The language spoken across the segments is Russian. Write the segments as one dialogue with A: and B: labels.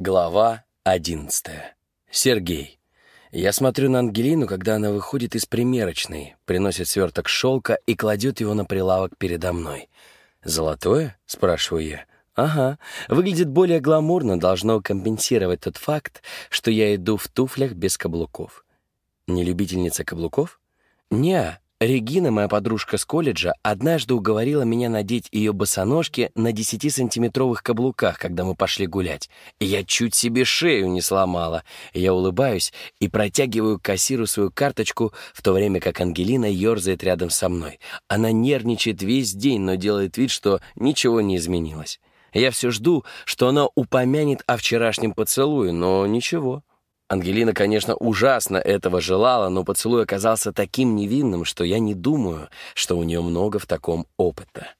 A: Глава одиннадцатая. Сергей. Я смотрю на Ангелину, когда она выходит из примерочной, приносит сверток шелка и кладет его на прилавок передо мной. «Золотое?» — спрашиваю я. «Ага. Выглядит более гламурно, должно компенсировать тот факт, что я иду в туфлях без каблуков». «Не любительница каблуков?» «Не, Регина, моя подружка с колледжа, однажды уговорила меня надеть ее босоножки на 10-сантиметровых каблуках, когда мы пошли гулять. я чуть себе шею не сломала. Я улыбаюсь и протягиваю кассиру свою карточку, в то время как Ангелина ерзает рядом со мной. Она нервничает весь день, но делает вид, что ничего не изменилось. Я все жду, что она упомянет о вчерашнем поцелуе, но ничего. Ангелина, конечно, ужасно этого желала, но поцелуй оказался таким невинным, что я не думаю, что у нее много в таком опыта.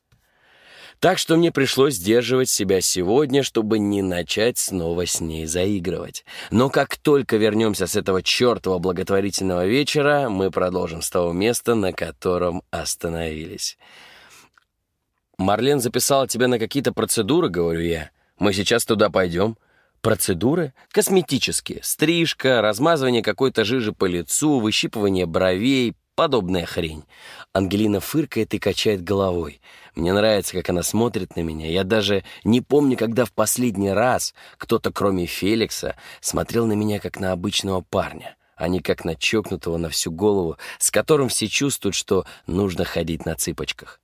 A: Так что мне пришлось сдерживать себя сегодня, чтобы не начать снова с ней заигрывать. Но как только вернемся с этого чертова благотворительного вечера, мы продолжим с того места, на котором остановились. «Марлен записала тебя на какие-то процедуры», — говорю я. «Мы сейчас туда пойдем». Процедуры косметические. Стрижка, размазывание какой-то жижи по лицу, выщипывание бровей, подобная хрень. Ангелина фыркает и качает головой. Мне нравится, как она смотрит на меня. Я даже не помню, когда в последний раз кто-то, кроме Феликса, смотрел на меня как на обычного парня, а не как на чокнутого на всю голову, с которым все чувствуют, что нужно ходить на цыпочках.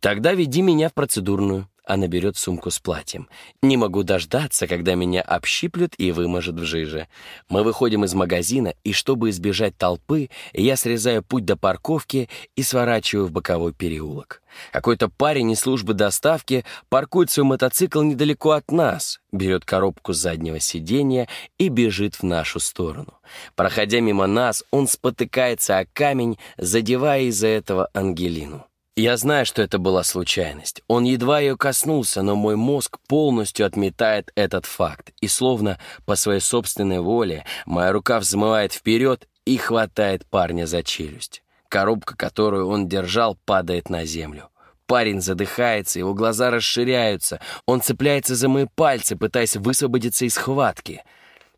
A: Тогда веди меня в процедурную. Она берет сумку с платьем. Не могу дождаться, когда меня общиплют и выможет в жиже. Мы выходим из магазина, и чтобы избежать толпы, я срезаю путь до парковки и сворачиваю в боковой переулок. Какой-то парень из службы доставки паркует свой мотоцикл недалеко от нас, берет коробку с заднего сиденья и бежит в нашу сторону. Проходя мимо нас, он спотыкается о камень, задевая из-за этого Ангелину. Я знаю, что это была случайность. Он едва ее коснулся, но мой мозг полностью отметает этот факт. И словно по своей собственной воле моя рука взмывает вперед и хватает парня за челюсть. Коробка, которую он держал, падает на землю. Парень задыхается, его глаза расширяются. Он цепляется за мои пальцы, пытаясь высвободиться из схватки.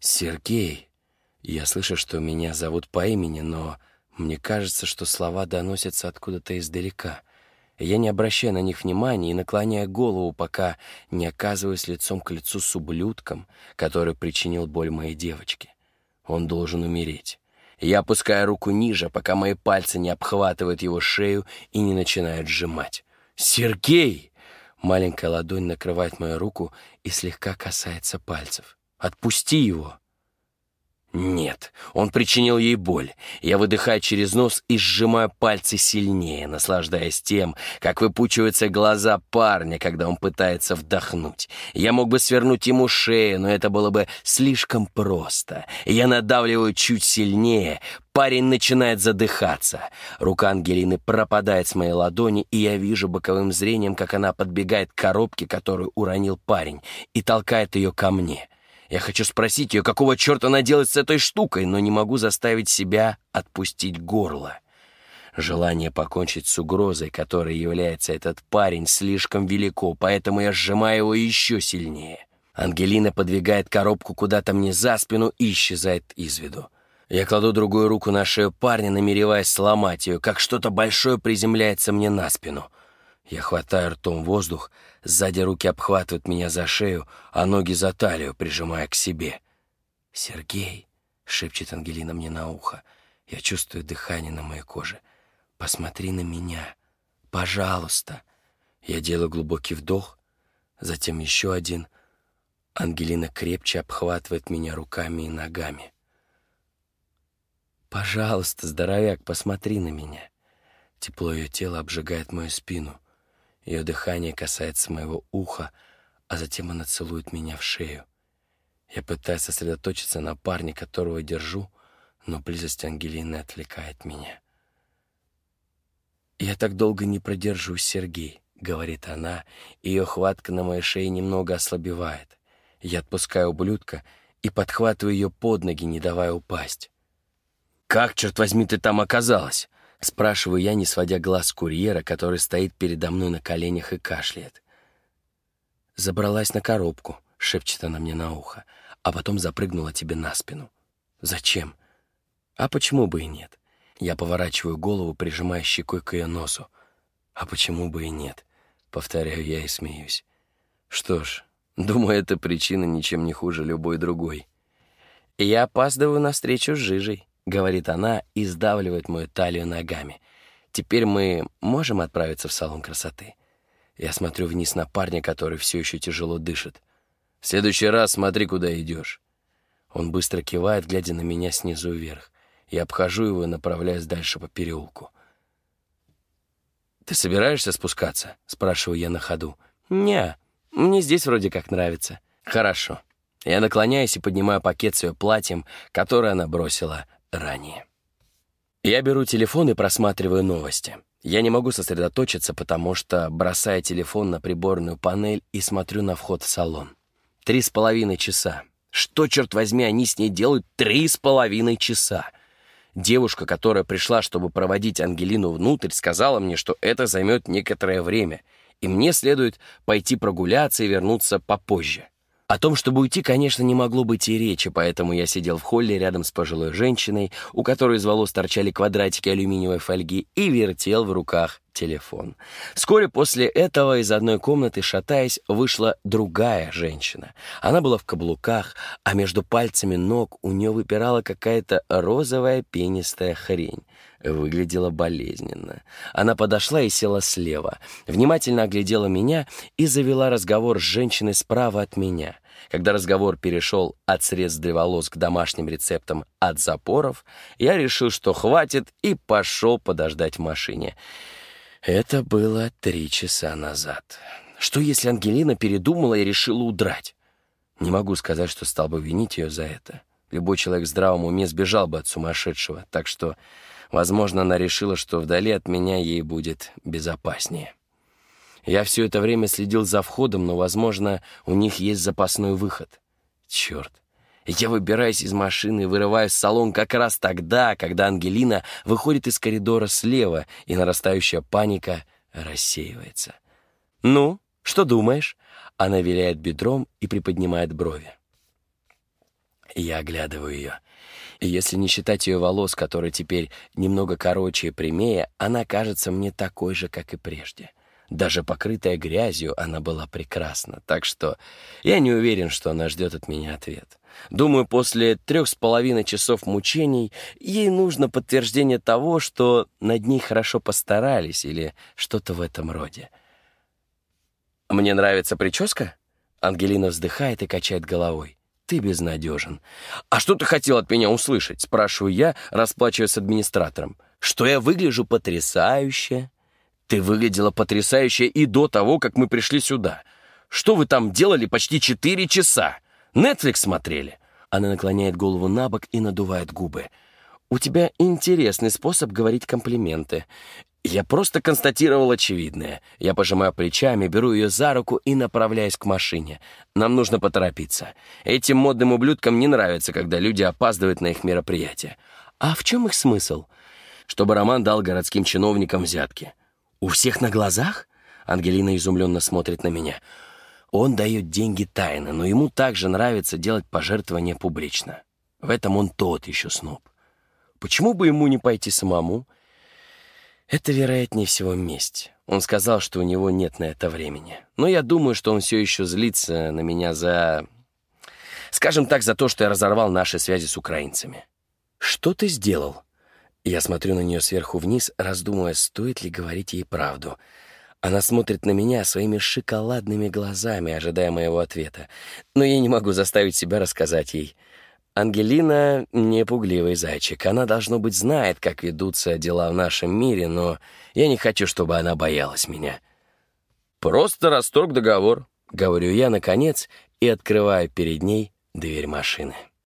A: «Сергей!» Я слышу, что меня зовут по имени, но мне кажется, что слова доносятся откуда-то издалека. Я не обращаю на них внимания и наклоняю голову, пока не оказываюсь лицом к лицу с ублюдком, который причинил боль моей девочке. Он должен умереть. Я опускаю руку ниже, пока мои пальцы не обхватывают его шею и не начинают сжимать. «Сергей!» Маленькая ладонь накрывает мою руку и слегка касается пальцев. «Отпусти его!» Нет, он причинил ей боль. Я выдыхаю через нос и сжимаю пальцы сильнее, наслаждаясь тем, как выпучиваются глаза парня, когда он пытается вдохнуть. Я мог бы свернуть ему шею, но это было бы слишком просто. Я надавливаю чуть сильнее, Парень начинает задыхаться. Рука Ангелины пропадает с моей ладони, и я вижу боковым зрением, как она подбегает к коробке, которую уронил парень, и толкает ее ко мне. Я хочу спросить ее, какого черта она делает с этой штукой, но не могу заставить себя отпустить горло. Желание покончить с угрозой, которой является этот парень, слишком велико, поэтому я сжимаю его еще сильнее. Ангелина подвигает коробку куда-то мне за спину и исчезает из виду. Я кладу другую руку на шею парня, намереваясь сломать ее, как что-то большое приземляется мне на спину. Я хватаю ртом воздух, сзади руки обхватывают меня за шею, а ноги за талию, прижимая к себе. «Сергей», — шепчет Ангелина мне на ухо, я чувствую дыхание на моей коже. «Посмотри на меня, пожалуйста». Я делаю глубокий вдох, затем еще один. Ангелина крепче обхватывает меня руками и ногами. «Пожалуйста, здоровяк, посмотри на меня». Тепло ее тела обжигает мою спину. Ее дыхание касается моего уха, а затем она целует меня в шею. Я пытаюсь сосредоточиться на парне, которого держу, но близость Ангелины отвлекает меня. «Я так долго не продержусь, Сергей», — говорит она, и ее хватка на моей шее немного ослабевает. Я отпускаю ублюдка и подхватываю ее под ноги, не давая упасть. «Как, черт возьми, ты там оказалась?» Спрашиваю я, не сводя глаз курьера, который стоит передо мной на коленях и кашляет. Забралась на коробку. шепчет она мне на ухо, а потом запрыгнула тебе на спину. Зачем? А почему бы и нет? Я поворачиваю голову, прижимая щекой к ее носу. А почему бы и нет? Повторяю я и смеюсь. Что ж, думаю, эта причина ничем не хуже любой другой. Я опаздываю на встречу с Жижей, говорит она и сдавливает мою талию ногами. Теперь мы можем отправиться в салон красоты. Я смотрю вниз на парня, который все еще тяжело дышит. В следующий раз смотри, куда идешь. Он быстро кивает, глядя на меня снизу вверх. Я обхожу его и направляюсь дальше по переулку. «Ты собираешься спускаться?» — спрашиваю я на ходу. «Не, мне здесь вроде как нравится». «Хорошо». Я наклоняюсь и поднимаю пакет с ее платьем, которое она бросила ранее. Я беру телефон и просматриваю новости. Я не могу сосредоточиться, потому что бросаю телефон на приборную панель и смотрю на вход в салон. Три с половиной часа. Что, черт возьми, они с ней делают три с половиной часа? Девушка, которая пришла, чтобы проводить Ангелину внутрь, сказала мне, что это займет некоторое время, и мне следует пойти прогуляться и вернуться попозже. О том, чтобы уйти, конечно, не могло быть и речи, поэтому я сидел в холле рядом с пожилой женщиной, у которой из волос торчали квадратики алюминиевой фольги, и вертел в руках телефон. Вскоре после этого из одной комнаты, шатаясь, вышла другая женщина. Она была в каблуках, а между пальцами ног у нее выпирала какая-то розовая пенистая хрень. Выглядела болезненно. Она подошла и села слева, внимательно оглядела меня и завела разговор с женщиной справа от меня. Когда разговор перешел от средств для волос к домашним рецептам от запоров, я решил, что хватит, и пошел подождать в машине. Это было три часа назад. Что, если Ангелина передумала и решила удрать? Не могу сказать, что стал бы винить ее за это. Любой человек в здравом уме сбежал бы от сумасшедшего, так что, возможно, она решила, что вдали от меня ей будет безопаснее. Я все это время следил за входом, но, возможно, у них есть запасной выход. Черт. Я выбираюсь из машины и вырываюсь в салон как раз тогда, когда Ангелина выходит из коридора слева, и нарастающая паника рассеивается. «Ну, что думаешь?» Она виляет бедром и приподнимает брови. Я оглядываю ее. Если не считать ее волос, которые теперь немного короче и прямее, она кажется мне такой же, как и прежде. Даже покрытая грязью, она была прекрасна, так что я не уверен, что она ждет от меня ответ. Думаю, после трех с половиной часов мучений ей нужно подтверждение того, что над ней хорошо постарались или что-то в этом роде. «Мне нравится прическа?» Ангелина вздыхает и качает головой. «Ты безнадежен». «А что ты хотел от меня услышать?» Спрашиваю я, расплачиваясь с администратором. «Что я выгляжу потрясающе?» Ты выглядела потрясающе и до того, как мы пришли сюда. Что вы там делали почти четыре часа? Netflix смотрели?» Она наклоняет голову на бок и надувает губы. «У тебя интересный способ говорить комплименты. Я просто констатировал очевидное. Я пожимаю плечами, беру ее за руку и направляюсь к машине. Нам нужно поторопиться. Этим модным ублюдкам не нравится, когда люди опаздывают на их мероприятия. А в чем их смысл? Чтобы Роман дал городским чиновникам взятки. «У всех на глазах?» Ангелина изумленно смотрит на меня. Он дает деньги тайно, но ему также нравится делать пожертвования публично. В этом он тот еще сноб. Почему бы ему не пойти самому? Это, вероятнее всего, месть. Он сказал, что у него нет на это времени. Но я думаю, что он все еще злится на меня за... Скажем так, за то, что я разорвал наши связи с украинцами. Что ты сделал? Я смотрю на нее сверху вниз, раздумывая, стоит ли говорить ей правду. Она смотрит на меня своими шоколадными глазами, ожидая моего ответа. Но я не могу заставить себя рассказать ей. Ангелина — не пугливый зайчик. Она, должно быть, знает, как ведутся дела в нашем мире, но я не хочу, чтобы она боялась меня. «Просто расторг договор», — говорю я, наконец, и открываю перед ней дверь машины.